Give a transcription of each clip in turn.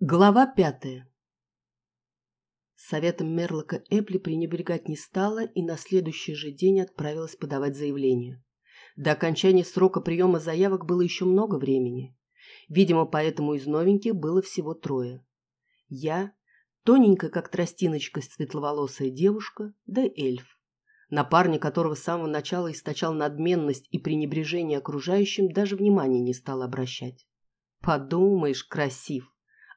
Глава пятая. Советом Мерлока Эпли пренебрегать не стала и на следующий же день отправилась подавать заявление. До окончания срока приема заявок было еще много времени. Видимо, поэтому из новеньких было всего трое. Я, тоненькая, как тростиночка, светловолосая девушка, да эльф. На парня, которого с самого начала источал надменность и пренебрежение окружающим, даже внимания не стал обращать. Подумаешь, красив.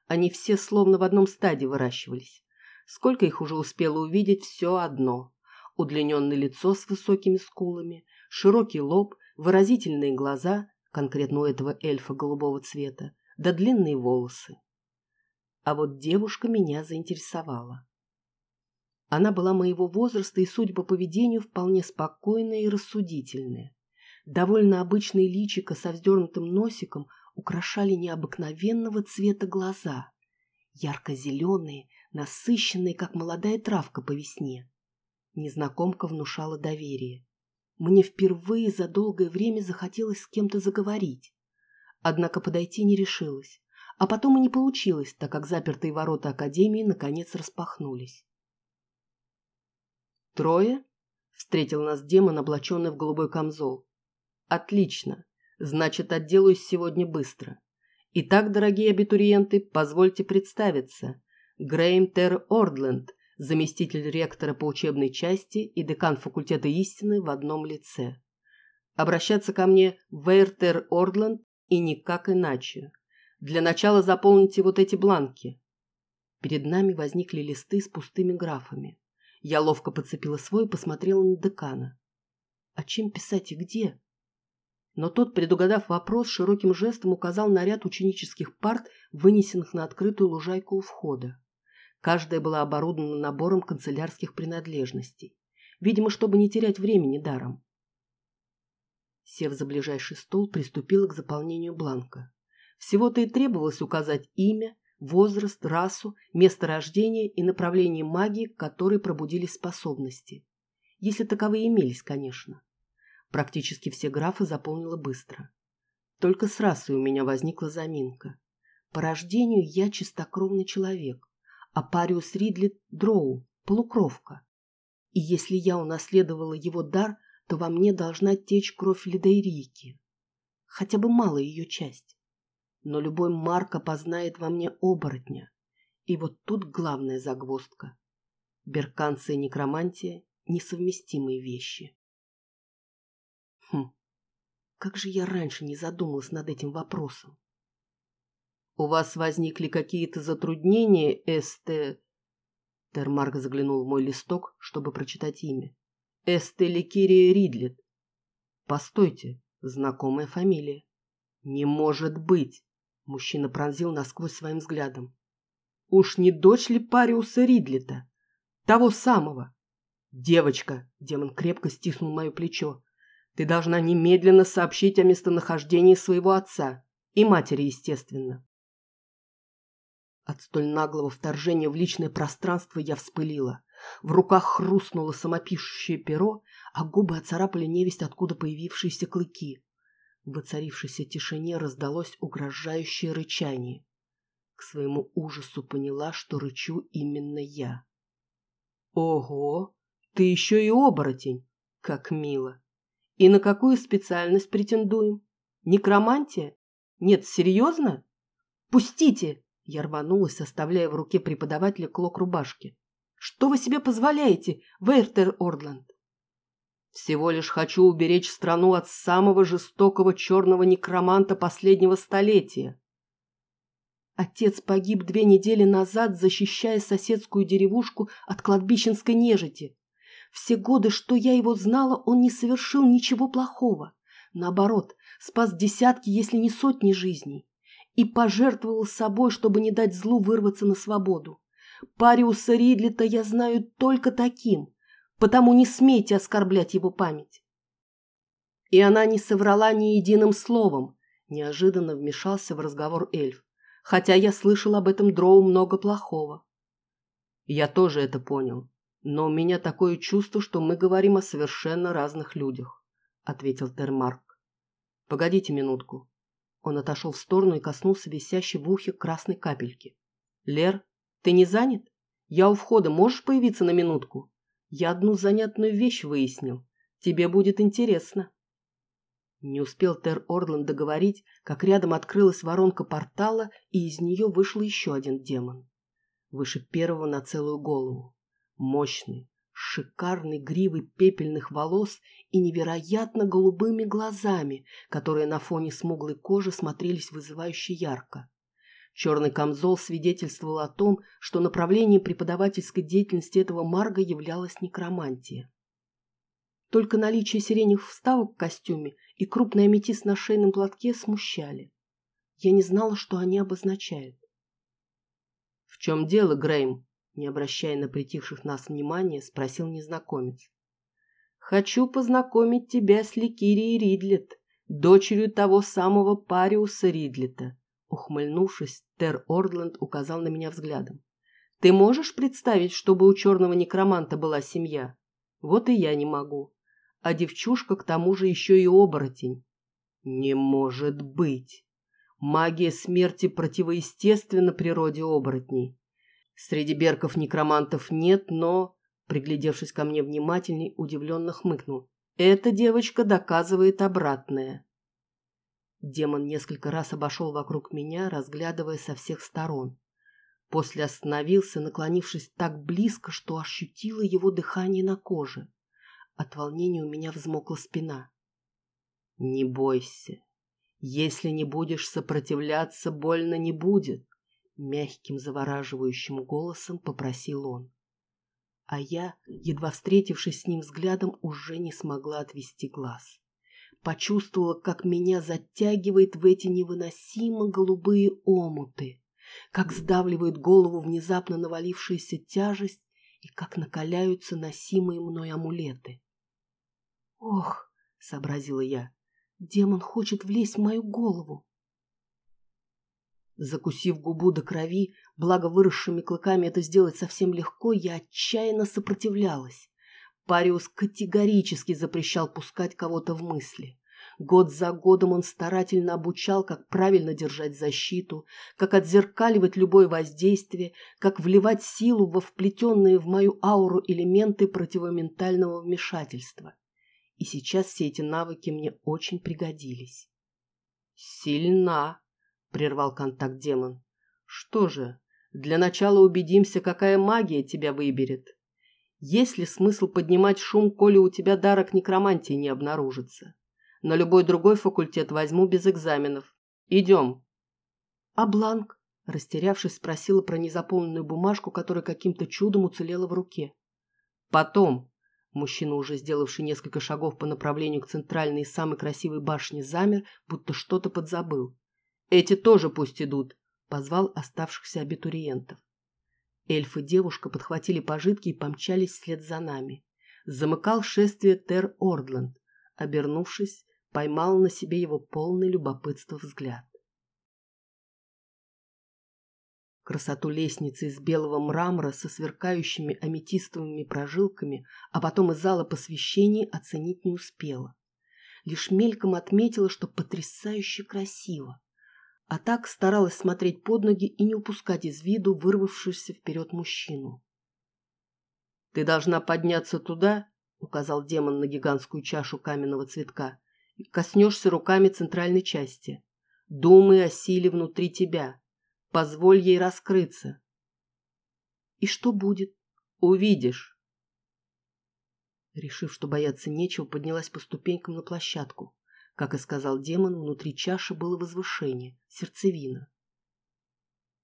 Они все словно в одном стаде выращивались. Сколько их уже успела увидеть, все одно. Удлиненное лицо с высокими скулами, широкий лоб, выразительные глаза, конкретно у этого эльфа голубого цвета, да длинные волосы. А вот девушка меня заинтересовала. Она была моего возраста и, судя по поведению, вполне спокойная и рассудительная. Довольно обычное личико со вздернутым носиком украшали необыкновенного цвета глаза, ярко-зеленые, насыщенные, как молодая травка по весне. Незнакомка внушала доверие. Мне впервые за долгое время захотелось с кем-то заговорить. Однако подойти не решилась. А потом и не получилось, так как запертые ворота Академии наконец распахнулись. «Трое?» — встретил нас демон, облаченный в голубой камзол. «Отлично. Значит, отделаюсь сегодня быстро. Итак, дорогие абитуриенты, позвольте представиться. Грейм Тер Ордленд, заместитель ректора по учебной части и декан факультета истины в одном лице. Обращаться ко мне Вейртер Ордленд и никак иначе. Для начала заполните вот эти бланки. Перед нами возникли листы с пустыми графами. Я ловко подцепила свой и посмотрела на декана. А чем писать и где? Но тот, предугадав вопрос, широким жестом указал на ряд ученических парт, вынесенных на открытую лужайку у входа. Каждая была оборудована набором канцелярских принадлежностей. Видимо, чтобы не терять времени даром. Сев за ближайший стол, приступила к заполнению бланка. Всего-то и требовалось указать имя, возраст, расу, место рождения и направление магии, к которой пробудились способности. Если таковые имелись, конечно. Практически все графы заполнила быстро. Только с расой у меня возникла заминка. По рождению я чистокровный человек, а Париус Ридлет – дроу, полукровка. И если я унаследовала его дар, то во мне должна течь кровь Лидейрики. Хотя бы малая ее часть. Но любой Марк опознает во мне оборотня. И вот тут главная загвоздка. Берканция и некромантия – несовместимые вещи. Хм, как же я раньше не задумалась над этим вопросом? У вас возникли какие-то затруднения, Эсте... Термарк заглянул в мой листок, чтобы прочитать имя. Эсте Ликирия Ридлет. Постойте, знакомая фамилия. Не может быть! Мужчина пронзил насквозь своим взглядом. Уж не дочь ли Париуса Ридлета? Того самого. Девочка, демон крепко стиснул мое плечо. Ты должна немедленно сообщить о местонахождении своего отца и матери, естественно. От столь наглого вторжения в личное пространство я вспылила. В руках хрустнуло самопишущее перо, а губы оцарапали невесть, откуда появившиеся клыки. В воцарившейся тишине раздалось угрожающее рычание. К своему ужасу поняла, что рычу именно я. «Ого! Ты еще и оборотень! Как мило!» И на какую специальность претендуем? Некромантия? Нет, серьезно? Пустите! Я рванулась, оставляя в руке преподавателя клок рубашки. Что вы себе позволяете, Вейртер Ордланд? Всего лишь хочу уберечь страну от самого жестокого черного некроманта последнего столетия. Отец погиб две недели назад, защищая соседскую деревушку от кладбищенской нежити. Все годы, что я его знала, он не совершил ничего плохого. Наоборот, спас десятки, если не сотни жизней. И пожертвовал собой, чтобы не дать злу вырваться на свободу. Париуса Ридлета я знаю только таким, потому не смейте оскорблять его память. И она не соврала ни единым словом, неожиданно вмешался в разговор эльф, хотя я слышал об этом дроу много плохого. Я тоже это понял. «Но у меня такое чувство, что мы говорим о совершенно разных людях», — ответил Термарк. «Погодите минутку». Он отошел в сторону и коснулся висящей в ухе красной капельки. Лер, ты не занят? Я у входа, можешь появиться на минутку? Я одну занятную вещь выяснил. Тебе будет интересно. Не успел Тер Орланд договорить, как рядом открылась воронка портала, и из нее вышел еще один демон. Выше первого на целую голову. Мощный, шикарный гривой пепельных волос и невероятно голубыми глазами, которые на фоне смуглой кожи смотрелись вызывающе ярко. Черный камзол свидетельствовал о том, что направлением преподавательской деятельности этого марга являлась некромантия. Только наличие сиреневых вставок в костюме и крупный аметист на шейном платке смущали. Я не знала, что они обозначают. «В чем дело, Грейм?» Не обращая на притихших нас внимания, спросил незнакомец. «Хочу познакомить тебя с Ликирией Ридлет, дочерью того самого Париуса Ридлета», Ухмыльнувшись, Тер Ордланд указал на меня взглядом. «Ты можешь представить, чтобы у черного некроманта была семья? Вот и я не могу. А девчушка к тому же еще и оборотень». «Не может быть!» Магия смерти противоестественна природе оборотней. Среди берков-некромантов нет, но, приглядевшись ко мне внимательней, удивленно хмыкнул. Эта девочка доказывает обратное. Демон несколько раз обошел вокруг меня, разглядывая со всех сторон. После остановился, наклонившись так близко, что ощутила его дыхание на коже. От волнения у меня взмокла спина. «Не бойся. Если не будешь сопротивляться, больно не будет», — мягким завораживающим голосом попросил он. А я, едва встретившись с ним взглядом, уже не смогла отвести глаз почувствовала, как меня затягивает в эти невыносимо голубые омуты, как сдавливает голову внезапно навалившаяся тяжесть и как накаляются носимые мной амулеты. «Ох!» — сообразила я. «Демон хочет влезть в мою голову!» Закусив губу до крови, благо выросшими клыками это сделать совсем легко, я отчаянно сопротивлялась. Париус категорически запрещал пускать кого-то в мысли. Год за годом он старательно обучал, как правильно держать защиту, как отзеркаливать любое воздействие, как вливать силу во вплетенные в мою ауру элементы противоментального вмешательства. И сейчас все эти навыки мне очень пригодились. «Сильна!» — прервал контакт демон. «Что же, для начала убедимся, какая магия тебя выберет». Есть ли смысл поднимать шум, коли у тебя дара к некромантии не обнаружится? На любой другой факультет возьму без экзаменов. Идем. А бланк? Растерявшись, спросила про незаполненную бумажку, которая каким-то чудом уцелела в руке. Потом. Мужчина, уже сделавший несколько шагов по направлению к центральной и самой красивой башне, замер, будто что-то подзабыл. Эти тоже пусть идут, позвал оставшихся абитуриентов. Эльф и девушка подхватили пожитки и помчались вслед за нами. Замыкал шествие Тер Ордланд. Обернувшись, поймал на себе его полный любопытства взгляд. Красоту лестницы из белого мрамора со сверкающими аметистовыми прожилками, а потом и зала посвящений оценить не успела. Лишь мельком отметила, что потрясающе красиво а так старалась смотреть под ноги и не упускать из виду вырвавшегося вперед мужчину. «Ты должна подняться туда», — указал демон на гигантскую чашу каменного цветка, «и коснешься руками центральной части. Думай о силе внутри тебя. Позволь ей раскрыться». «И что будет?» «Увидишь». Решив, что бояться нечего, поднялась по ступенькам на площадку. Как и сказал демон, внутри чаши было возвышение, сердцевина.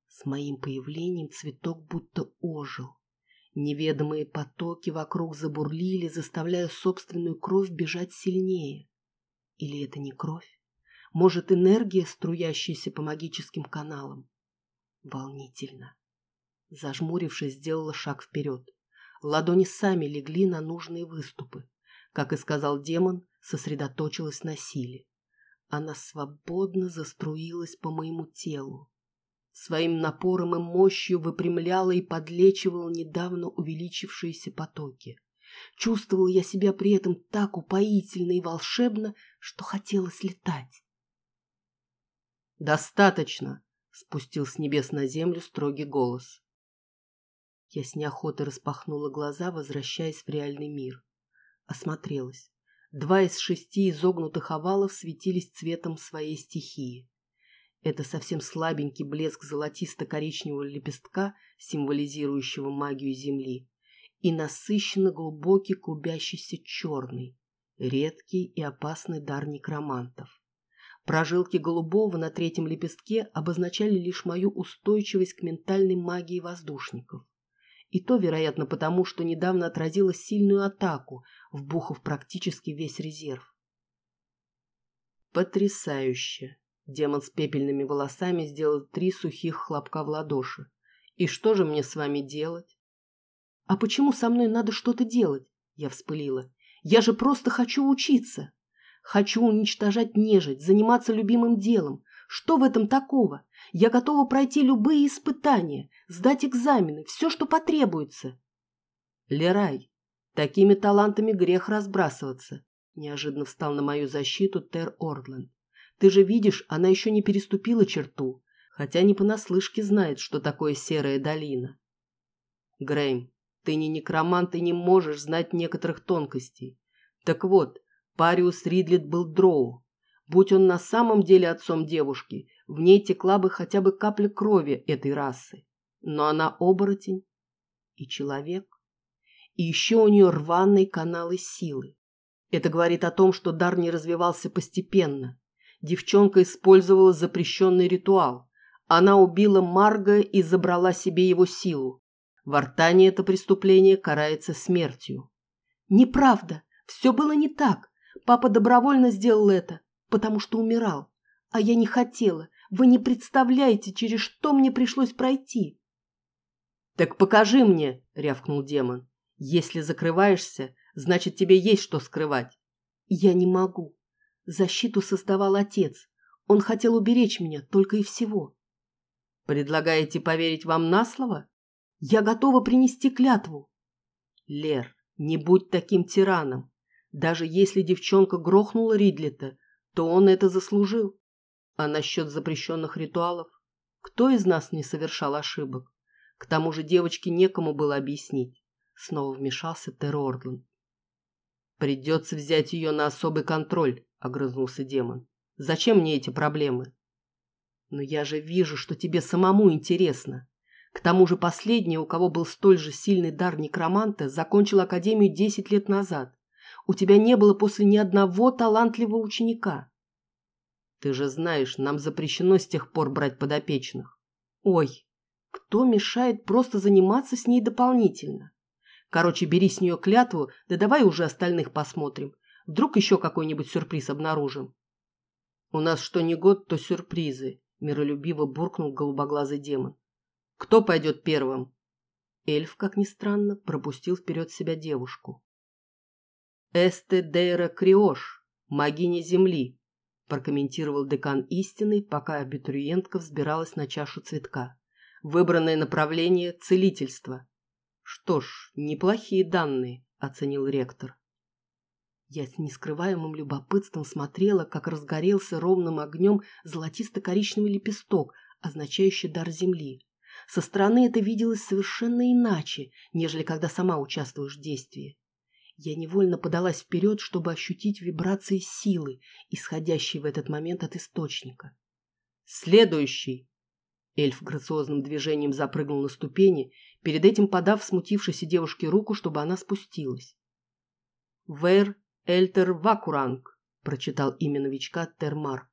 С моим появлением цветок будто ожил. Неведомые потоки вокруг забурлили, заставляя собственную кровь бежать сильнее. Или это не кровь? Может, энергия, струящаяся по магическим каналам? Волнительно. Зажмурившись, сделала шаг вперед. Ладони сами легли на нужные выступы. Как и сказал демон, сосредоточилась на силе. Она свободно заструилась по моему телу. Своим напором и мощью выпрямляла и подлечивала недавно увеличившиеся потоки. Чувствовал я себя при этом так упоительно и волшебно, что хотелось летать. «Достаточно!» — спустил с небес на землю строгий голос. Я с неохотой распахнула глаза, возвращаясь в реальный мир. Осмотрелась. Два из шести изогнутых овалов светились цветом своей стихии. Это совсем слабенький блеск золотисто-коричневого лепестка, символизирующего магию Земли, и насыщенно глубокий клубящийся черный, редкий и опасный дар некромантов. Прожилки голубого на третьем лепестке обозначали лишь мою устойчивость к ментальной магии воздушников. И то, вероятно, потому, что недавно отразила сильную атаку, вбухав практически весь резерв. Потрясающе! Демон с пепельными волосами сделал три сухих хлопка в ладоши. И что же мне с вами делать? А почему со мной надо что-то делать? Я вспылила. Я же просто хочу учиться. Хочу уничтожать нежить, заниматься любимым делом. Что в этом такого? Я готова пройти любые испытания, сдать экзамены, все, что потребуется. Лерай, такими талантами грех разбрасываться. Неожиданно встал на мою защиту Тер Ордленд. Ты же видишь, она еще не переступила черту, хотя не понаслышке знает, что такое серая долина. Грейм, ты не некромант и не можешь знать некоторых тонкостей. Так вот, Париус Ридлет был дроу. Будь он на самом деле отцом девушки, в ней текла бы хотя бы капля крови этой расы. Но она оборотень и человек. И еще у нее рваные каналы силы. Это говорит о том, что дар не развивался постепенно. Девчонка использовала запрещенный ритуал. Она убила Марга и забрала себе его силу. В Артане это преступление карается смертью. Неправда. Все было не так. Папа добровольно сделал это, потому что умирал. А я не хотела. Вы не представляете, через что мне пришлось пройти. «Так покажи мне!» — рявкнул демон. «Если закрываешься, значит, тебе есть что скрывать». «Я не могу. Защиту создавал отец. Он хотел уберечь меня только и всего». «Предлагаете поверить вам на слово?» «Я готова принести клятву». «Лер, не будь таким тираном. Даже если девчонка грохнула Ридлета, то он это заслужил. А насчет запрещенных ритуалов? Кто из нас не совершал ошибок? К тому же девочке некому было объяснить. Снова вмешался Тер «Придется взять ее на особый контроль», — огрызнулся демон. «Зачем мне эти проблемы?» «Но я же вижу, что тебе самому интересно. К тому же последний, у кого был столь же сильный дар некроманта, закончил академию десять лет назад. У тебя не было после ни одного талантливого ученика. Ты же знаешь, нам запрещено с тех пор брать подопечных. Ой, кто мешает просто заниматься с ней дополнительно? Короче, бери с нее клятву, да давай уже остальных посмотрим. Вдруг еще какой-нибудь сюрприз обнаружим. У нас что не год, то сюрпризы, миролюбиво буркнул голубоглазый демон. Кто пойдет первым? Эльф, как ни странно, пропустил вперед себя девушку. Эсте Дейра Криош, магиня Земли, прокомментировал декан истины, пока абитуриентка взбиралась на чашу цветка. Выбранное направление – целительство. Что ж, неплохие данные, оценил ректор. Я с нескрываемым любопытством смотрела, как разгорелся ровным огнем золотисто-коричневый лепесток, означающий дар земли. Со стороны это виделось совершенно иначе, нежели когда сама участвуешь в действии. Я невольно подалась вперед, чтобы ощутить вибрации силы, исходящей в этот момент от источника. «Следующий!» Эльф грациозным движением запрыгнул на ступени, перед этим подав смутившейся девушке руку, чтобы она спустилась. «Вэр Эльтер Вакуранг», — прочитал имя новичка Термарк.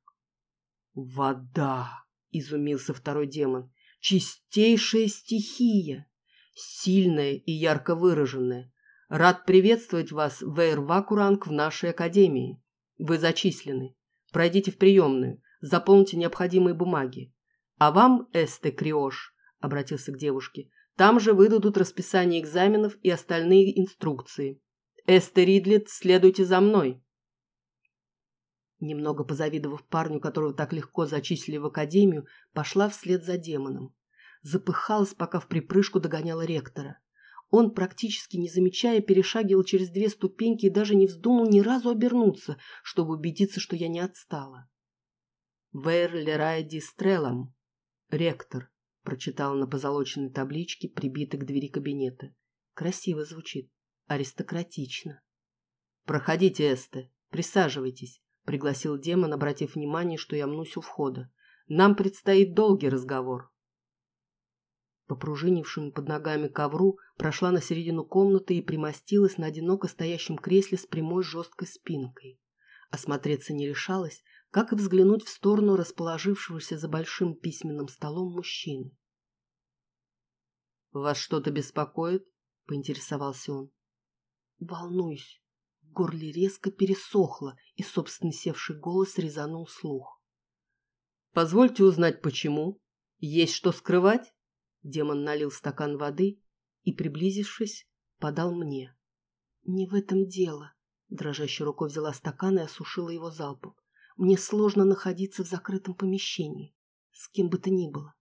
«Вода!» — изумился второй демон. «Чистейшая стихия! Сильная и ярко выраженная. Рад приветствовать вас, Вейр Вакуранг, в нашей академии. Вы зачислены. Пройдите в приемную, заполните необходимые бумаги. А вам, Эсте Криош, обратился к девушке, там же выдадут расписание экзаменов и остальные инструкции. Эсте Ридлет, следуйте за мной. Немного позавидовав парню, которого так легко зачислили в академию, пошла вслед за демоном. Запыхалась, пока в припрыжку догоняла ректора. Он, практически не замечая, перешагивал через две ступеньки и даже не вздумал ни разу обернуться, чтобы убедиться, что я не отстала. «Вэр дистрелом», «Ректор», — прочитала на позолоченной табличке, прибитой к двери кабинета. Красиво звучит. Аристократично. «Проходите, Эсте. Присаживайтесь», — пригласил демон, обратив внимание, что я мнусь у входа. «Нам предстоит долгий разговор». По пружинившему под ногами ковру прошла на середину комнаты и примостилась на одиноко стоящем кресле с прямой жесткой спинкой. Осмотреться не решалась, как и взглянуть в сторону расположившегося за большим письменным столом мужчины. «Вас что-то беспокоит?» — поинтересовался он. «Волнуюсь». В горле резко пересохло, и собственный севший голос резанул слух. «Позвольте узнать, почему. Есть что скрывать?» Демон налил стакан воды и, приблизившись, подал мне. «Не в этом дело». Дрожащей рукой взяла стакан и осушила его залпом. «Мне сложно находиться в закрытом помещении, с кем бы то ни было».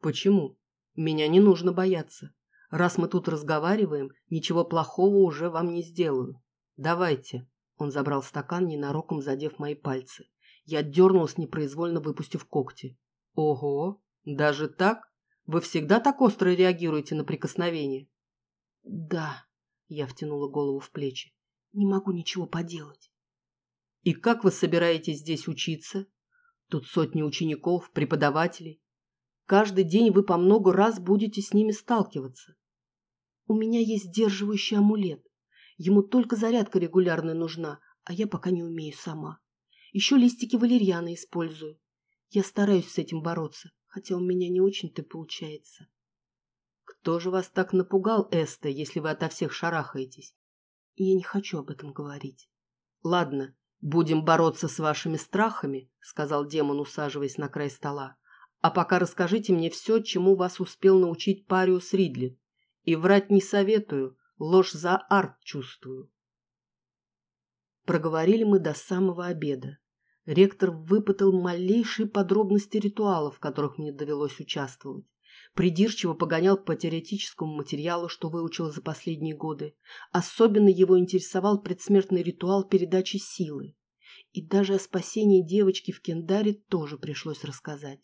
«Почему? Меня не нужно бояться. Раз мы тут разговариваем, ничего плохого уже вам не сделаю. Давайте». Он забрал стакан, ненароком задев мои пальцы. Я дернулась, непроизвольно выпустив когти. «Ого! Даже так?» Вы всегда так остро реагируете на прикосновение? Да, я втянула голову в плечи. Не могу ничего поделать. И как вы собираетесь здесь учиться? Тут сотни учеников, преподавателей. Каждый день вы по много раз будете с ними сталкиваться. У меня есть сдерживающий амулет. Ему только зарядка регулярная нужна, а я пока не умею сама. Еще листики валерьяны использую. Я стараюсь с этим бороться хотя у меня не очень-то получается. Кто же вас так напугал, Эста, если вы ото всех шарахаетесь? Я не хочу об этом говорить. Ладно, будем бороться с вашими страхами, сказал демон, усаживаясь на край стола. А пока расскажите мне все, чему вас успел научить Париус Ридли. И врать не советую, ложь за арт чувствую. Проговорили мы до самого обеда. Ректор выпытал малейшие подробности ритуалов, в которых мне довелось участвовать. Придирчиво погонял по теоретическому материалу, что выучил за последние годы. Особенно его интересовал предсмертный ритуал передачи силы. И даже о спасении девочки в Кендаре тоже пришлось рассказать.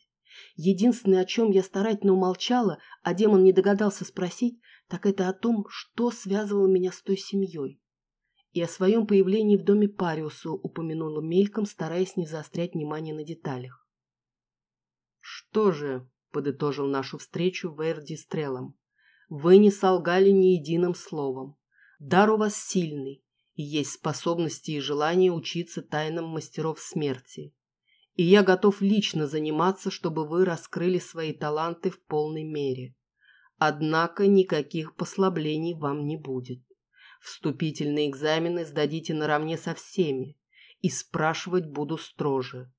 Единственное, о чем я старательно умолчала, а демон не догадался спросить, так это о том, что связывало меня с той семьей и о своем появлении в доме Париуса упомянула мельком, стараясь не заострять внимание на деталях. «Что же», — подытожил нашу встречу Верди Стрелом, — «вы не солгали ни единым словом. Дар у вас сильный, и есть способности и желание учиться тайнам мастеров смерти. И я готов лично заниматься, чтобы вы раскрыли свои таланты в полной мере. Однако никаких послаблений вам не будет. Вступительные экзамены сдадите наравне со всеми, и спрашивать буду строже.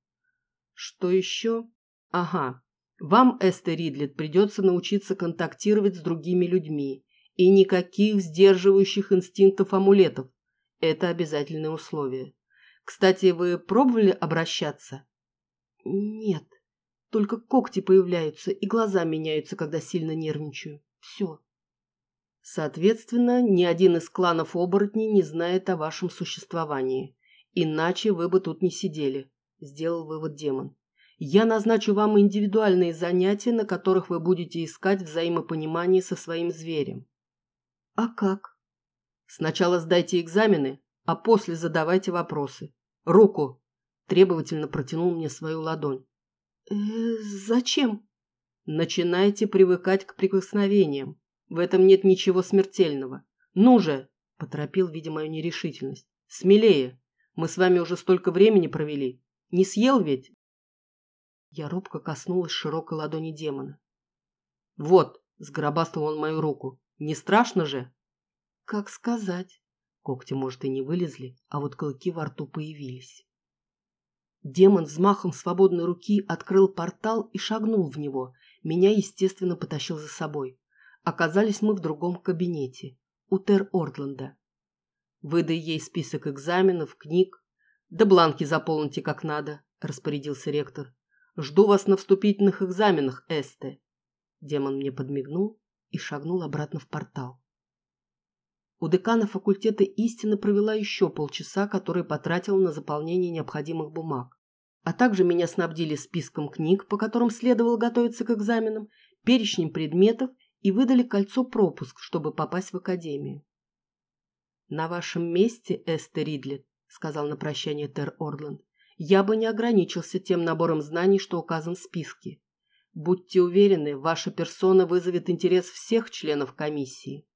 Что еще? Ага, вам, Эстер Ридлет, придется научиться контактировать с другими людьми, и никаких сдерживающих инстинктов амулетов. Это обязательное условие. Кстати, вы пробовали обращаться? Нет, только когти появляются и глаза меняются, когда сильно нервничаю. Все. Соответственно, ни один из кланов оборотней не знает о вашем существовании. Иначе вы бы тут не сидели, сделал вывод демон. Я назначу вам индивидуальные занятия, на которых вы будете искать взаимопонимание со своим зверем. А как? Сначала сдайте экзамены, а после задавайте вопросы. Руку! Требовательно протянул мне свою ладонь. Э, зачем? Начинайте привыкать к прикосновениям. В этом нет ничего смертельного. Ну же, поторопил, видя мою нерешительность. Смелее. Мы с вами уже столько времени провели. Не съел ведь? Я робко коснулась широкой ладони демона. Вот, сгробастал он мою руку. Не страшно же? Как сказать? Когти, может, и не вылезли, а вот клыки во рту появились. Демон взмахом свободной руки открыл портал и шагнул в него. Меня, естественно, потащил за собой. Оказались мы в другом кабинете, у Тер Ордленда. Выдай ей список экзаменов, книг. Да бланки заполните как надо, распорядился ректор. Жду вас на вступительных экзаменах, Эсте. Демон мне подмигнул и шагнул обратно в портал. У декана факультета истины провела еще полчаса, которые потратила на заполнение необходимых бумаг. А также меня снабдили списком книг, по которым следовало готовиться к экзаменам, перечнем предметов и выдали кольцо-пропуск, чтобы попасть в академию. «На вашем месте, Эстер Ридлет», — сказал на прощание Тер Орленд, «я бы не ограничился тем набором знаний, что указан в списке. Будьте уверены, ваша персона вызовет интерес всех членов комиссии».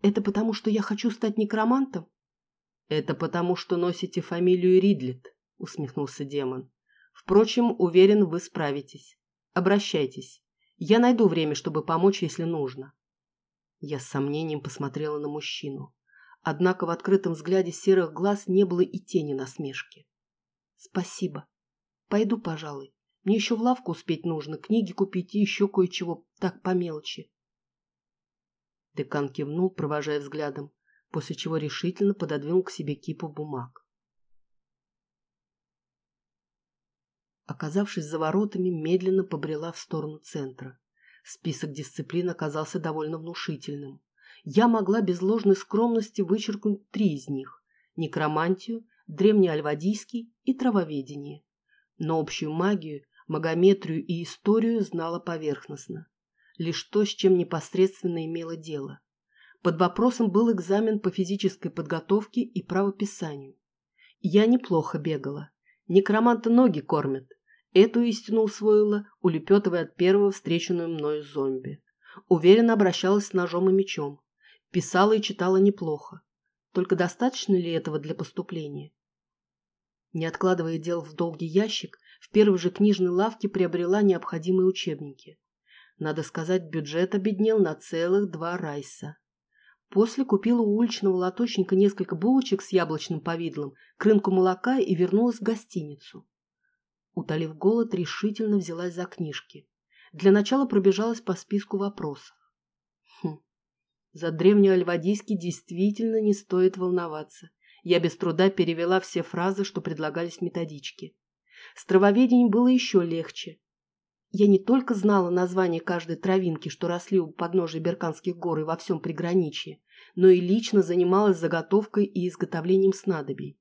«Это потому, что я хочу стать некромантом?» «Это потому, что носите фамилию Ридлет», — усмехнулся демон. «Впрочем, уверен, вы справитесь. Обращайтесь. Я найду время, чтобы помочь, если нужно». Я с сомнением посмотрела на мужчину. Однако в открытом взгляде серых глаз не было и тени насмешки. «Спасибо. Пойду, пожалуй. Мне еще в лавку успеть нужно, книги купить и еще кое-чего, так по мелочи». Декан кивнул, провожая взглядом, после чего решительно пододвинул к себе кипу бумаг. Оказавшись за воротами, медленно побрела в сторону центра. Список дисциплин оказался довольно внушительным я могла без ложной скромности вычеркнуть три из них – некромантию, древнеальвадийский и травоведение. Но общую магию, магометрию и историю знала поверхностно. Лишь то, с чем непосредственно имела дело. Под вопросом был экзамен по физической подготовке и правописанию. Я неплохо бегала. Некроманта ноги кормят. Эту истину усвоила, улепетывая от первого встреченную мною зомби. Уверенно обращалась с ножом и мечом. Писала и читала неплохо. Только достаточно ли этого для поступления? Не откладывая дел в долгий ящик, в первой же книжной лавке приобрела необходимые учебники. Надо сказать, бюджет обеднел на целых два райса. После купила у уличного лоточника несколько булочек с яблочным повидлом, к рынку молока и вернулась в гостиницу. Утолив голод, решительно взялась за книжки. Для начала пробежалась по списку вопросов. За древнеальвадийский действительно не стоит волноваться. Я без труда перевела все фразы, что предлагались в методичке. С травоведением было еще легче. Я не только знала название каждой травинки, что росли у подножия Берканских гор и во всем приграничье, но и лично занималась заготовкой и изготовлением снадобий.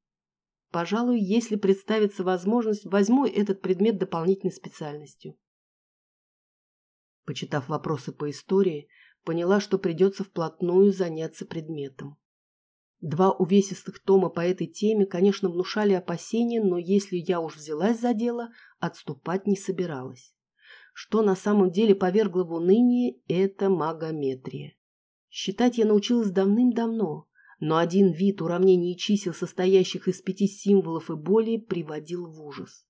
Пожалуй, если представится возможность, возьму этот предмет дополнительной специальностью. Почитав вопросы по истории, поняла, что придется вплотную заняться предметом. Два увесистых тома по этой теме, конечно, внушали опасения, но если я уж взялась за дело, отступать не собиралась. Что на самом деле повергло в уныние – это магометрия. Считать я научилась давным-давно, но один вид уравнений чисел, состоящих из пяти символов и более, приводил в ужас.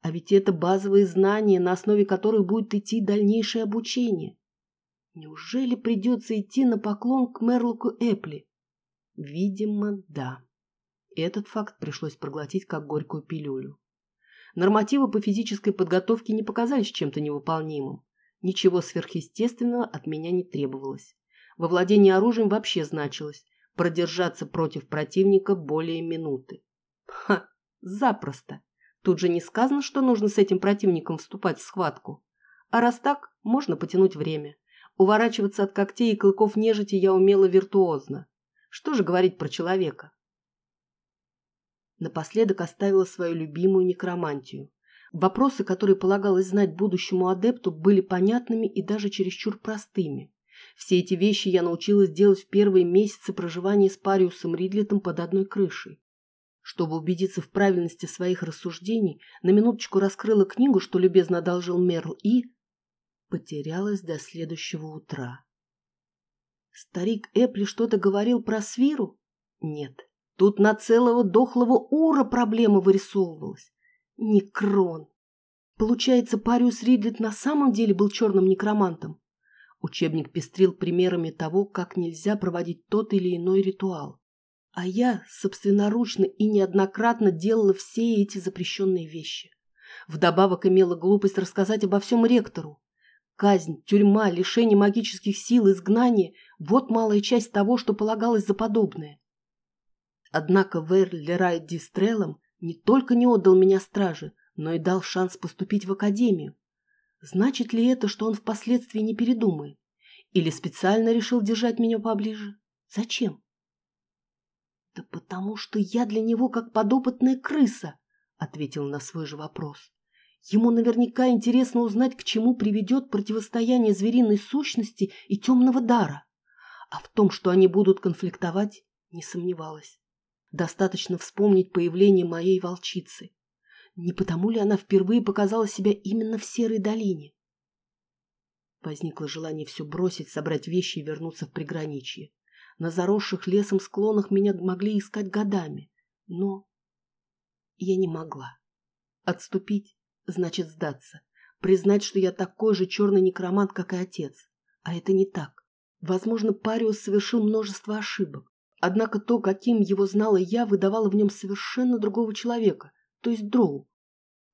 А ведь это базовые знания, на основе которых будет идти дальнейшее обучение. Неужели придется идти на поклон к Мерлоку Эпли? Видимо, да. Этот факт пришлось проглотить как горькую пилюлю. Нормативы по физической подготовке не показались чем-то невыполнимым. Ничего сверхъестественного от меня не требовалось. Во владении оружием вообще значилось продержаться против противника более минуты. Ха, запросто. Тут же не сказано, что нужно с этим противником вступать в схватку. А раз так, можно потянуть время. Уворачиваться от когтей и клыков нежити я умела виртуозно. Что же говорить про человека? Напоследок оставила свою любимую некромантию. Вопросы, которые полагалось знать будущему адепту, были понятными и даже чересчур простыми. Все эти вещи я научилась делать в первые месяцы проживания с Париусом Ридлетом под одной крышей. Чтобы убедиться в правильности своих рассуждений, на минуточку раскрыла книгу, что любезно одолжил Мерл, и потерялась до следующего утра. Старик Эпли что-то говорил про свиру? Нет, тут на целого дохлого ура проблема вырисовывалась. Некрон. Получается, Париус Ридлет на самом деле был черным некромантом. Учебник пестрил примерами того, как нельзя проводить тот или иной ритуал. А я собственноручно и неоднократно делала все эти запрещенные вещи. Вдобавок имела глупость рассказать обо всем ректору. Казнь, тюрьма, лишение магических сил, изгнание – вот малая часть того, что полагалось за подобное. Однако Вер Лерай Дистрелом не только не отдал меня страже, но и дал шанс поступить в академию. Значит ли это, что он впоследствии не передумает? Или специально решил держать меня поближе? Зачем? Да потому что я для него как подопытная крыса, ответил на свой же вопрос. Ему наверняка интересно узнать, к чему приведет противостояние звериной сущности и темного дара. А в том, что они будут конфликтовать, не сомневалась. Достаточно вспомнить появление моей волчицы. Не потому ли она впервые показала себя именно в Серой долине? Возникло желание все бросить, собрать вещи и вернуться в приграничье. На заросших лесом склонах меня могли искать годами, но я не могла. Отступить значит сдаться, признать, что я такой же черный некромант, как и отец. А это не так. Возможно, Париус совершил множество ошибок. Однако то, каким его знала я, выдавало в нем совершенно другого человека, то есть Дроу.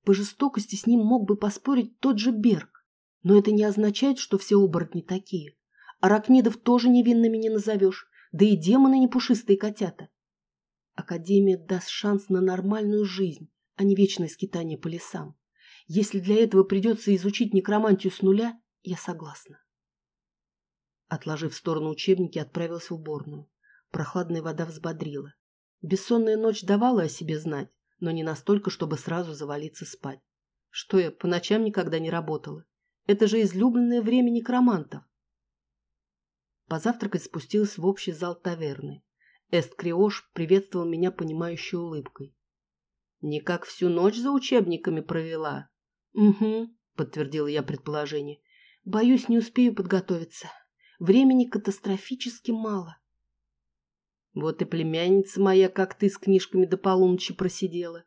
По жестокости с ним мог бы поспорить тот же Берг. Но это не означает, что все оборотни такие. Аракнидов тоже невинными не назовешь, да и демоны не пушистые котята. Академия даст шанс на нормальную жизнь, а не вечное скитание по лесам. Если для этого придется изучить некромантию с нуля, я согласна. Отложив в сторону учебники, отправилась в уборную. Прохладная вода взбодрила. Бессонная ночь давала о себе знать, но не настолько, чтобы сразу завалиться спать. Что я, по ночам никогда не работала. Это же излюбленное время некромантов. Позавтракать спустилась в общий зал таверны. Эст Криош приветствовал меня понимающей улыбкой. «Никак всю ночь за учебниками провела?» «Угу», — подтвердила я предположение. «Боюсь, не успею подготовиться. Времени катастрофически мало». Вот и племянница моя, как ты, с книжками до полуночи просидела.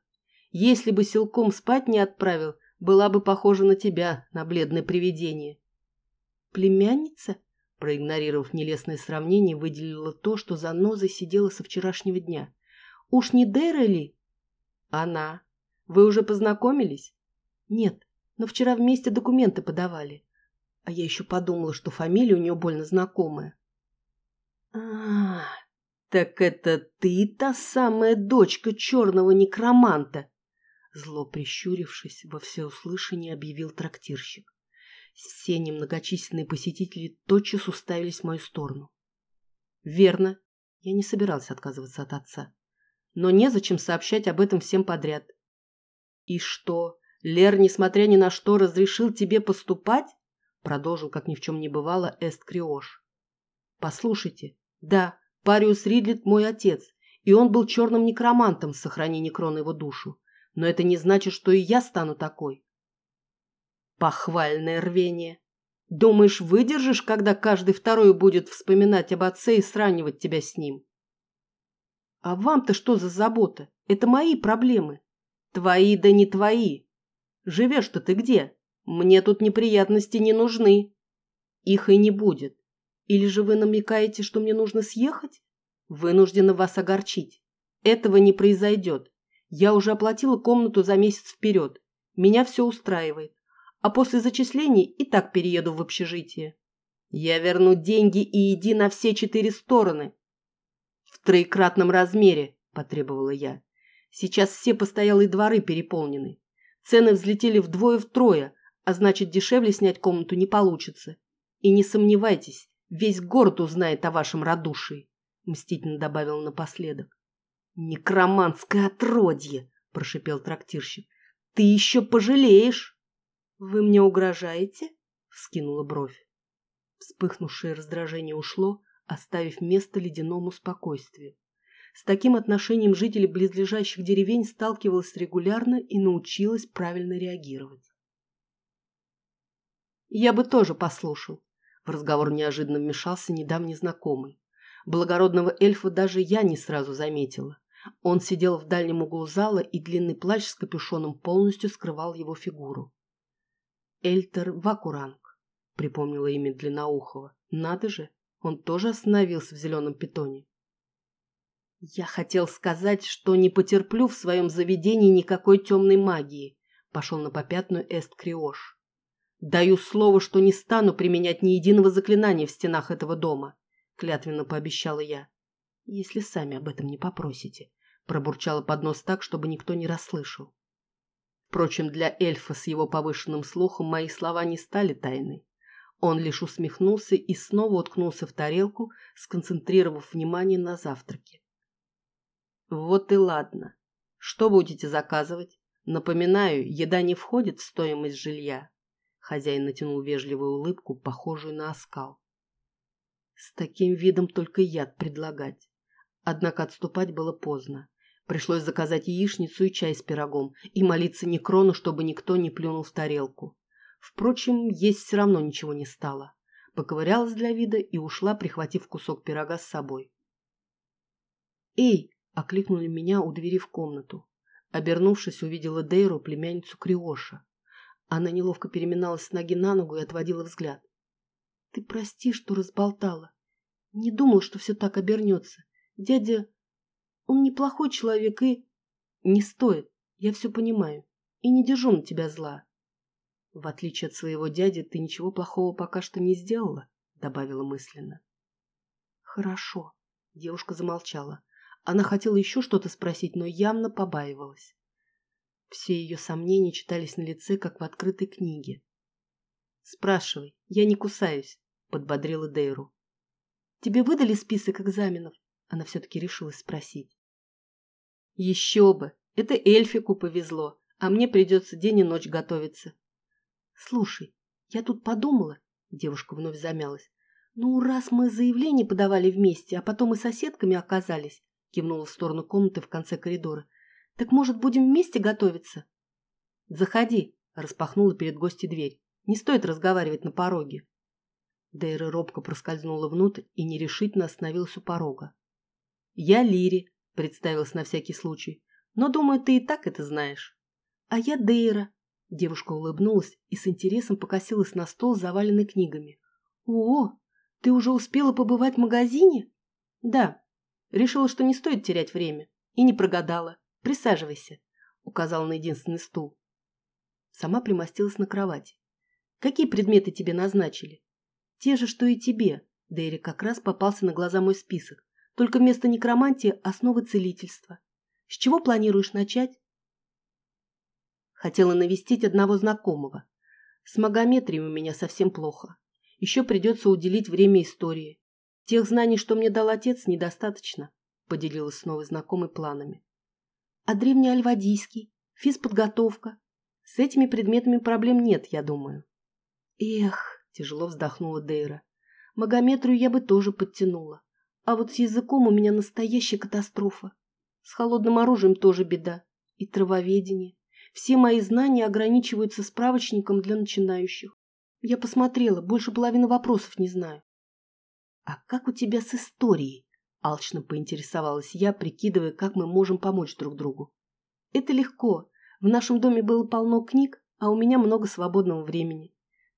Если бы силком спать не отправил, была бы похожа на тебя, на бледное привидение. Племянница? Проигнорировав нелестное сравнение, выделила то, что за нозой сидела со вчерашнего дня. Уж не Дэра ли? Она. Вы уже познакомились? Нет, но вчера вместе документы подавали. А я еще подумала, что фамилия у нее больно знакомая. А, -а, -а «Так это ты та самая дочка черного некроманта?» Зло прищурившись, во всеуслышание объявил трактирщик. Все немногочисленные посетители тотчас уставились в мою сторону. «Верно. Я не собирался отказываться от отца. Но незачем сообщать об этом всем подряд». «И что, Лер, несмотря ни на что, разрешил тебе поступать?» Продолжил, как ни в чем не бывало, Эст Криош. «Послушайте, да, Париус Ридлет мой отец, и он был черным некромантом, сохрани некрон его душу. Но это не значит, что и я стану такой. Похвальное рвение. Думаешь, выдержишь, когда каждый второй будет вспоминать об отце и сравнивать тебя с ним? А вам-то что за забота? Это мои проблемы. Твои да не твои. Живешь-то ты где? Мне тут неприятности не нужны. Их и не будет. Или же вы намекаете, что мне нужно съехать? Вынуждена вас огорчить. Этого не произойдет. Я уже оплатила комнату за месяц вперед. Меня все устраивает. А после зачислений и так перееду в общежитие. Я верну деньги и иди на все четыре стороны. В троекратном размере, потребовала я. Сейчас все постоялые дворы переполнены. Цены взлетели вдвое-втрое, а значит, дешевле снять комнату не получится. И не сомневайтесь, Весь город узнает о вашем радушии, — мстительно добавил напоследок. — Некроманское отродье, — прошипел трактирщик. — Ты еще пожалеешь. — Вы мне угрожаете? — вскинула бровь. Вспыхнувшее раздражение ушло, оставив место ледяному спокойствию. С таким отношением жители близлежащих деревень сталкивалась регулярно и научилась правильно реагировать. «Я бы тоже послушал», в разговор неожиданно вмешался недавний знакомый. Благородного эльфа даже я не сразу заметила. Он сидел в дальнем углу зала, и длинный плащ с капюшоном полностью скрывал его фигуру. «Эльтер Вакуранг», — припомнила имя Длинноухова. «Надо же, он тоже остановился в зеленом питоне». «Я хотел сказать, что не потерплю в своем заведении никакой темной магии», — пошел на попятную Эст Криош. «Даю слово, что не стану применять ни единого заклинания в стенах этого дома», — клятвенно пообещала я. «Если сами об этом не попросите», — пробурчала под нос так, чтобы никто не расслышал. Впрочем, для эльфа с его повышенным слухом мои слова не стали тайной. Он лишь усмехнулся и снова уткнулся в тарелку, сконцентрировав внимание на завтраке. «Вот и ладно. Что будете заказывать?» Напоминаю, еда не входит в стоимость жилья. Хозяин натянул вежливую улыбку, похожую на оскал. С таким видом только яд предлагать. Однако отступать было поздно. Пришлось заказать яичницу и чай с пирогом и молиться Некрону, чтобы никто не плюнул в тарелку. Впрочем, есть все равно ничего не стало. Поковырялась для вида и ушла, прихватив кусок пирога с собой. «Эй!» – окликнули меня у двери в комнату. Обернувшись, увидела Дейру, племянницу Криоша. Она неловко переминалась с ноги на ногу и отводила взгляд. «Ты прости, что разболтала. Не думал, что все так обернется. Дядя... Он неплохой человек и... Не стоит, я все понимаю. И не держу на тебя зла. В отличие от своего дяди, ты ничего плохого пока что не сделала, добавила мысленно. Хорошо. Девушка замолчала. Она хотела еще что-то спросить, но явно побаивалась. Все ее сомнения читались на лице, как в открытой книге. «Спрашивай, я не кусаюсь», — подбодрила Дейру. «Тебе выдали список экзаменов?» Она все-таки решилась спросить. «Еще бы! Это эльфику повезло, а мне придется день и ночь готовиться». «Слушай, я тут подумала», — девушка вновь замялась. «Ну, раз мы заявление подавали вместе, а потом и соседками оказались, кивнула в сторону комнаты в конце коридора. Так, может, будем вместе готовиться? Заходи, распахнула перед гостей дверь. Не стоит разговаривать на пороге. Дейра робко проскользнула внутрь и нерешительно остановилась у порога. «Я Лири», — представилась на всякий случай. «Но, думаю, ты и так это знаешь». «А я Дейра», — девушка улыбнулась и с интересом покосилась на стол, заваленный книгами. «О, ты уже успела побывать в магазине?» «Да», Решила, что не стоит терять время. И не прогадала. Присаживайся, указал на единственный стул. Сама примостилась на кровати. Какие предметы тебе назначили? Те же, что и тебе. Дэри как раз попался на глаза мой список. Только вместо некромантии основы целительства. С чего планируешь начать? Хотела навестить одного знакомого. С магометрией у меня совсем плохо. Еще придется уделить время истории. Тех знаний, что мне дал отец, недостаточно, поделилась с новой знакомой планами. А древнеальвадийский, физподготовка. С этими предметами проблем нет, я думаю. Эх, тяжело вздохнула Дейра. Магометрию я бы тоже подтянула. А вот с языком у меня настоящая катастрофа. С холодным оружием тоже беда. И травоведение. Все мои знания ограничиваются справочником для начинающих. Я посмотрела, больше половины вопросов не знаю. «А как у тебя с историей?» – алчно поинтересовалась я, прикидывая, как мы можем помочь друг другу. «Это легко. В нашем доме было полно книг, а у меня много свободного времени.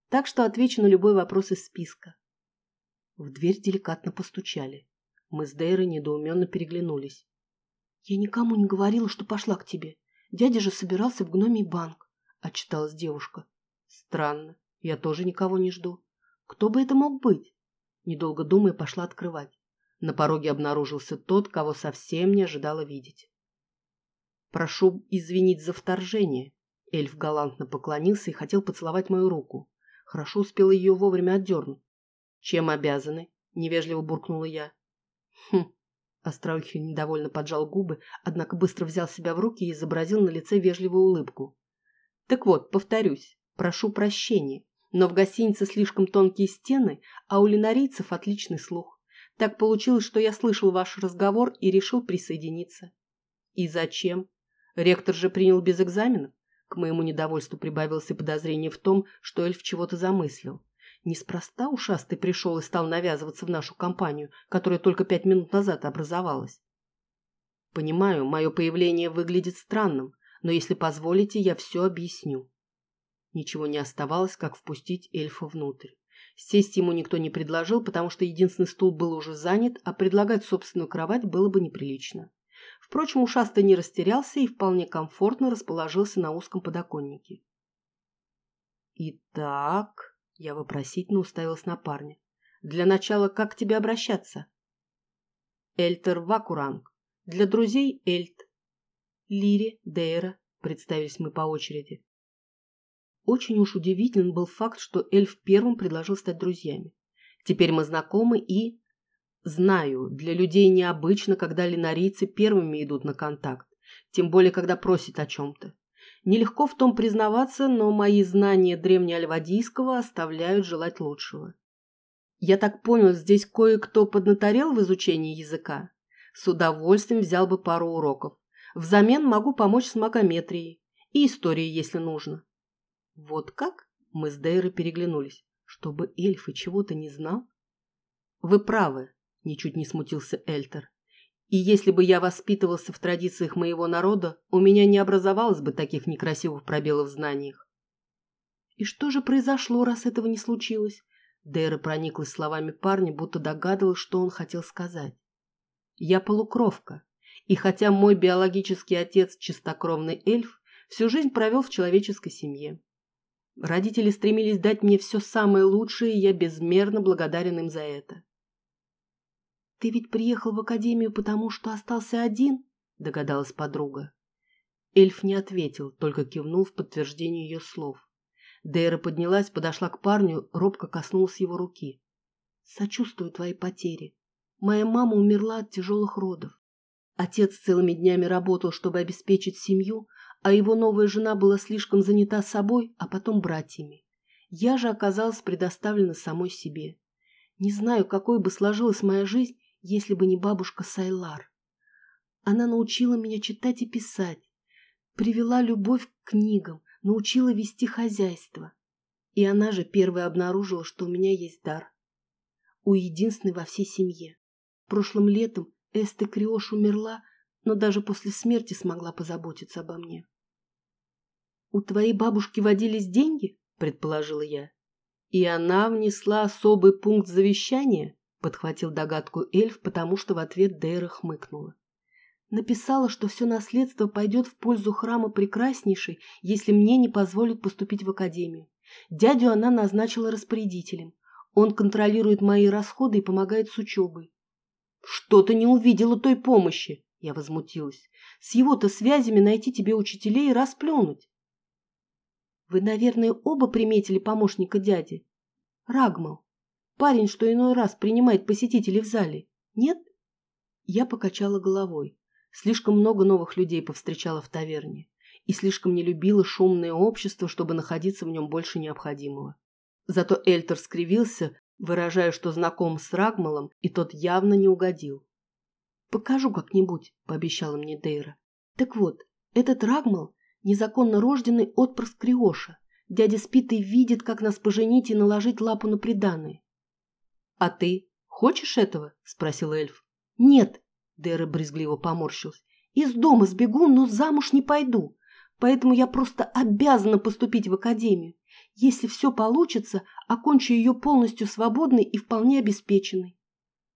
Так что отвечу на любой вопрос из списка». В дверь деликатно постучали. Мы с Дейрой недоуменно переглянулись. «Я никому не говорила, что пошла к тебе. Дядя же собирался в гномий банк», – отчиталась девушка. «Странно. Я тоже никого не жду. Кто бы это мог быть?» Недолго думая, пошла открывать. На пороге обнаружился тот, кого совсем не ожидала видеть. «Прошу извинить за вторжение». Эльф галантно поклонился и хотел поцеловать мою руку. Хорошо успела ее вовремя отдернуть. «Чем обязаны?» – невежливо буркнула я. «Хм». Остроухий недовольно поджал губы, однако быстро взял себя в руки и изобразил на лице вежливую улыбку. «Так вот, повторюсь, прошу прощения. Но в гостинице слишком тонкие стены, а у линарийцев отличный слух. Так получилось, что я слышал ваш разговор и решил присоединиться. И зачем? Ректор же принял без экзаменов. К моему недовольству прибавилось и подозрение в том, что эльф чего-то замыслил. Неспроста ушастый пришел и стал навязываться в нашу компанию, которая только пять минут назад образовалась. Понимаю, мое появление выглядит странным, но если позволите, я все объясню. Ничего не оставалось, как впустить эльфа внутрь. Сесть ему никто не предложил, потому что единственный стул был уже занят, а предлагать собственную кровать было бы неприлично. Впрочем, ушастый не растерялся и вполне комфортно расположился на узком подоконнике. «Итак...» — я вопросительно уставилась на парня. «Для начала, как к тебе обращаться?» «Эльтер Вакуранг. Для друзей Эльт». «Лири, Дейра», — представились мы по очереди. Очень уж удивителен был факт, что эльф первым предложил стать друзьями. Теперь мы знакомы и... Знаю, для людей необычно, когда линарийцы первыми идут на контакт, тем более, когда просят о чем-то. Нелегко в том признаваться, но мои знания древнеальвадийского оставляют желать лучшего. Я так понял, здесь кое-кто поднаторел в изучении языка. С удовольствием взял бы пару уроков. Взамен могу помочь с магометрией и историей, если нужно. Вот как? Мы с Дейрой переглянулись. Чтобы эльф и чего-то не знал? Вы правы, ничуть не смутился Эльтер. И если бы я воспитывался в традициях моего народа, у меня не образовалось бы таких некрасивых пробелов в знаниях. И что же произошло, раз этого не случилось? Дейра прониклась словами парня, будто догадывалась, что он хотел сказать. Я полукровка, и хотя мой биологический отец чистокровный эльф, всю жизнь провел в человеческой семье. Родители стремились дать мне все самое лучшее, и я безмерно благодарен им за это. «Ты ведь приехал в академию потому, что остался один?» – догадалась подруга. Эльф не ответил, только кивнул в подтверждение ее слов. Дейра поднялась, подошла к парню, робко коснулась его руки. «Сочувствую твоей потере. Моя мама умерла от тяжелых родов. Отец целыми днями работал, чтобы обеспечить семью, а его новая жена была слишком занята собой, а потом братьями. Я же оказалась предоставлена самой себе. Не знаю, какой бы сложилась моя жизнь, если бы не бабушка Сайлар. Она научила меня читать и писать, привела любовь к книгам, научила вести хозяйство. И она же первая обнаружила, что у меня есть дар. У единственной во всей семье. Прошлым летом Эсте Криош умерла, но даже после смерти смогла позаботиться обо мне. «У твоей бабушки водились деньги?» – предположила я. «И она внесла особый пункт завещания?» – подхватил догадку эльф, потому что в ответ Дейра хмыкнула. Написала, что все наследство пойдет в пользу храма прекраснейшей, если мне не позволят поступить в академию. Дядю она назначила распорядителем. Он контролирует мои расходы и помогает с учебой. «Что-то не увидела той помощи!» Я возмутилась. «С его-то связями найти тебе учителей и расплюнуть!» Вы, наверное, оба приметили помощника дяди? Рагмал. Парень, что иной раз принимает посетителей в зале. Нет? Я покачала головой. Слишком много новых людей повстречала в таверне. И слишком не любила шумное общество, чтобы находиться в нем больше необходимого. Зато Эльтер скривился, выражая, что знаком с Рагмалом, и тот явно не угодил. «Покажу как-нибудь», — пообещала мне Дейра. «Так вот, этот Рагмал Незаконно рожденный отпрыск Криоша. Дядя спит и видит, как нас поженить и наложить лапу на приданое. «А ты хочешь этого?» – спросил эльф. «Нет», – Дэра брезгливо поморщился. «Из дома сбегу, но замуж не пойду. Поэтому я просто обязана поступить в академию. Если все получится, окончу ее полностью свободной и вполне обеспеченной».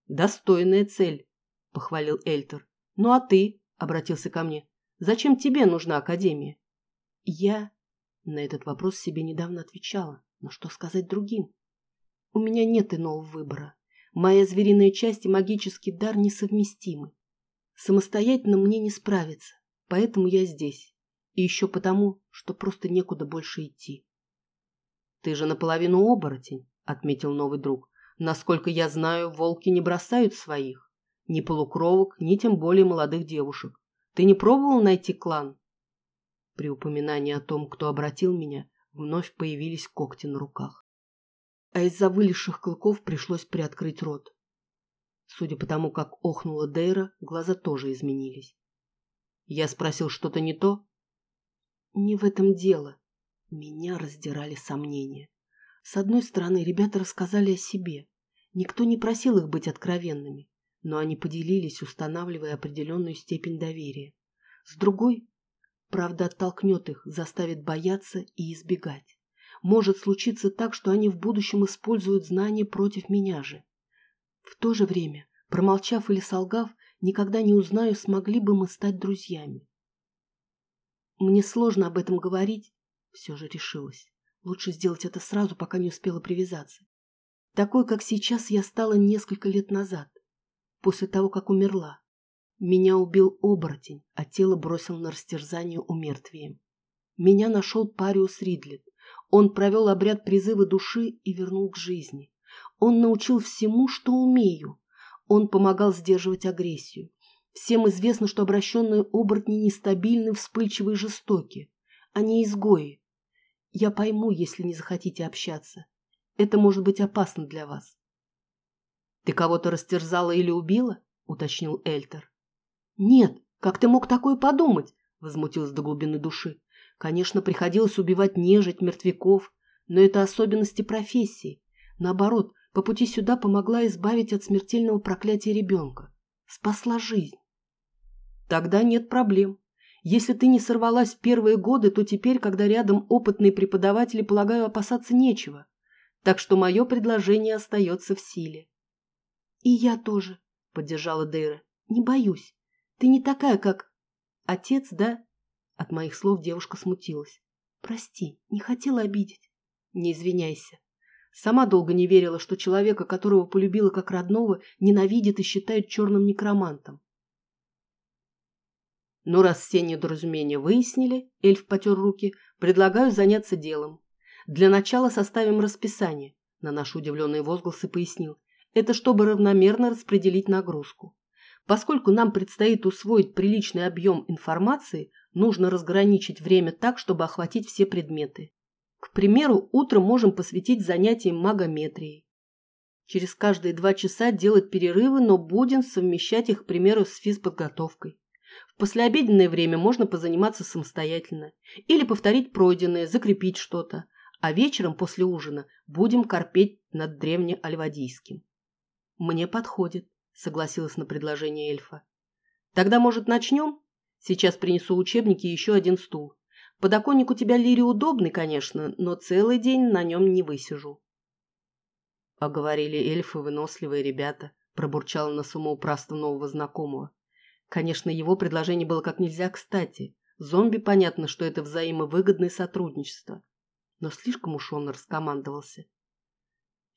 «Достойная цель», – похвалил Эльтер. «Ну а ты?» – обратился ко мне. Зачем тебе нужна академия? Я на этот вопрос себе недавно отвечала, но что сказать другим? У меня нет иного выбора. Моя звериная часть и магический дар несовместимы. Самостоятельно мне не справиться, поэтому я здесь. И еще потому, что просто некуда больше идти. Ты же наполовину оборотень, отметил новый друг. Насколько я знаю, волки не бросают своих. Ни полукровок, ни тем более молодых девушек. Ты не пробовал найти клан? При упоминании о том, кто обратил меня, вновь появились когти на руках. А из-за вылезших клыков пришлось приоткрыть рот. Судя по тому, как охнула Дейра, глаза тоже изменились. Я спросил что-то не то? Не в этом дело. Меня раздирали сомнения. С одной стороны, ребята рассказали о себе. Никто не просил их быть откровенными но они поделились, устанавливая определенную степень доверия. С другой, правда оттолкнет их, заставит бояться и избегать. Может случиться так, что они в будущем используют знания против меня же. В то же время, промолчав или солгав, никогда не узнаю, смогли бы мы стать друзьями. Мне сложно об этом говорить, все же решилась. Лучше сделать это сразу, пока не успела привязаться. Такой, как сейчас, я стала несколько лет назад после того, как умерла. Меня убил оборотень, а тело бросил на растерзание умертвием. Меня нашел Париус Ридлет. Он провел обряд призыва души и вернул к жизни. Он научил всему, что умею. Он помогал сдерживать агрессию. Всем известно, что обращенные оборотни нестабильны, вспыльчивы и жестоки. Они изгои. Я пойму, если не захотите общаться. Это может быть опасно для вас. Ты кого-то растерзала или убила? уточнил Эльтер. Нет, как ты мог такое подумать? возмутилась до глубины души. Конечно, приходилось убивать нежить, мертвяков, но это особенности профессии. Наоборот, по пути сюда помогла избавить от смертельного проклятия ребенка. Спасла жизнь. Тогда нет проблем. Если ты не сорвалась в первые годы, то теперь, когда рядом опытные преподаватели, полагаю, опасаться нечего. Так что мое предложение остается в силе. И я тоже, поддержала Дейра. Не боюсь. Ты не такая, как... Отец, да? От моих слов девушка смутилась. Прости, не хотела обидеть. Не извиняйся. Сама долго не верила, что человека, которого полюбила как родного, ненавидит и считает черным некромантом. Но раз все недоразумения выяснили, эльф потер руки, предлагаю заняться делом. Для начала составим расписание, на наши удивленные возгласы пояснил. Это чтобы равномерно распределить нагрузку. Поскольку нам предстоит усвоить приличный объем информации, нужно разграничить время так, чтобы охватить все предметы. К примеру, утром можем посвятить занятиям магометрией. Через каждые два часа делать перерывы, но будем совмещать их, к примеру, с физподготовкой. В послеобеденное время можно позаниматься самостоятельно или повторить пройденное, закрепить что-то, а вечером после ужина будем корпеть над древнеальвадийским. Мне подходит, согласилась на предложение эльфа. Тогда, может, начнем? Сейчас принесу учебники и еще один стул. Подоконник у тебя, Лири, удобный, конечно, но целый день на нем не высижу. А говорили эльфы выносливые ребята, пробурчала на самоуправство нового знакомого. Конечно, его предложение было как нельзя кстати. Зомби понятно, что это взаимовыгодное сотрудничество. Но слишком уж он раскомандовался.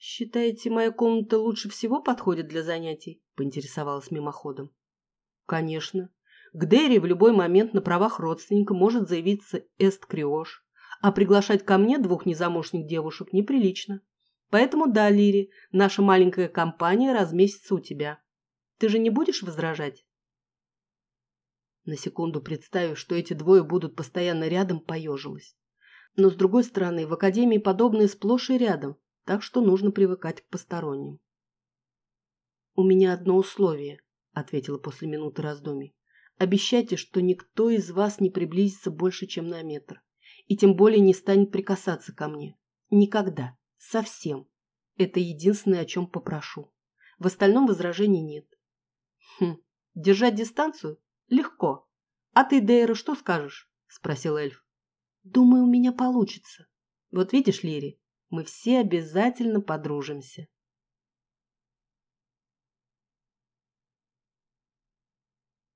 «Считаете, моя комната лучше всего подходит для занятий?» – поинтересовалась мимоходом. «Конечно. К Дерри в любой момент на правах родственника может заявиться Эст Криош, а приглашать ко мне двух незамужних девушек неприлично. Поэтому да, Лири, наша маленькая компания разместится у тебя. Ты же не будешь возражать?» На секунду представив, что эти двое будут постоянно рядом, поежилась. Но, с другой стороны, в академии подобные сплошь и рядом, так что нужно привыкать к посторонним. «У меня одно условие», — ответила после минуты раздумий. «Обещайте, что никто из вас не приблизится больше, чем на метр, и тем более не станет прикасаться ко мне. Никогда. Совсем. Это единственное, о чем попрошу. В остальном возражений нет». «Хм, держать дистанцию? Легко. А ты, Дейра, что скажешь?» — спросил эльф. «Думаю, у меня получится. Вот видишь, Лири, мы все обязательно подружимся.